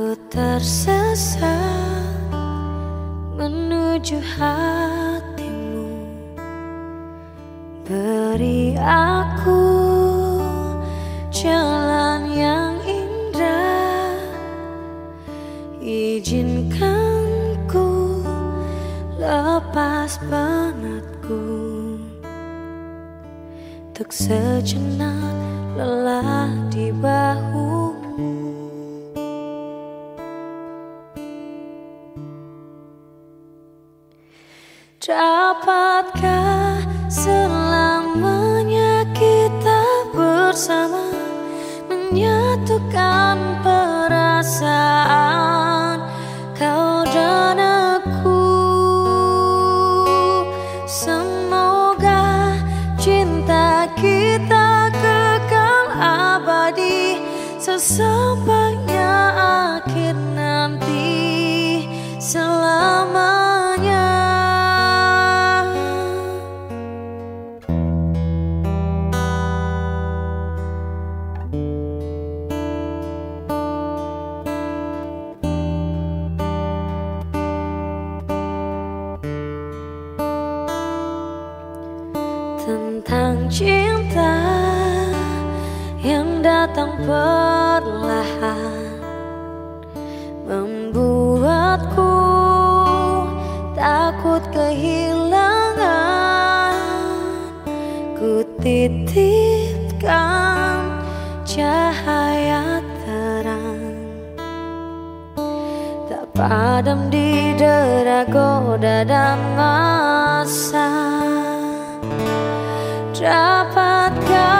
Aku tersesat menuju hatimu. Beri aku jalan yang indah. Izinkan ku lepas penatku. Untuk sejenak lelah di bahumu Dapatkah selamanya kita bersama Menyatukan perasaan? Kau dan aku Semoga cinta kita kekal abadi. Sesampainya cinta yang datang perlahan membuatku takut kehilangan. Ku titipkan cahaya terang. Tak padam di dera goda dan masa Dapatkah selamanya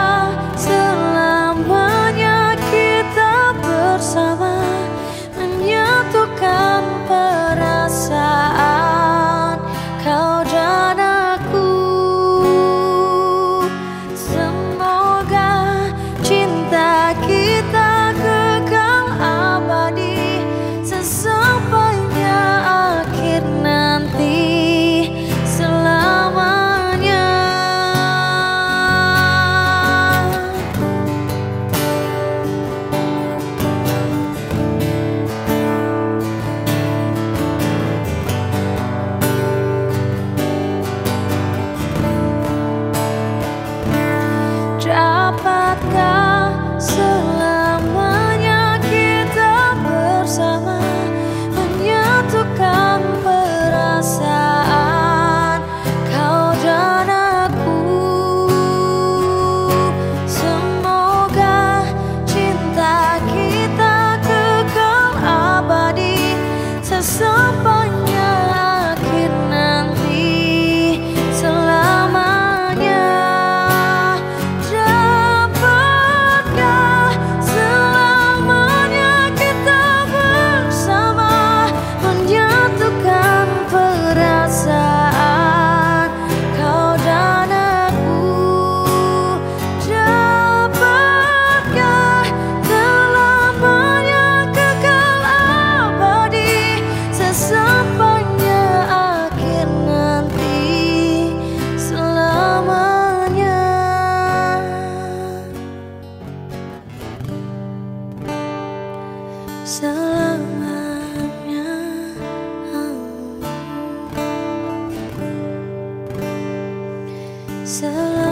selamanya. Selamanya